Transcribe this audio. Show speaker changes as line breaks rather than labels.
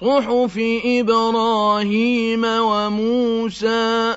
صحف إبراهيم وموسى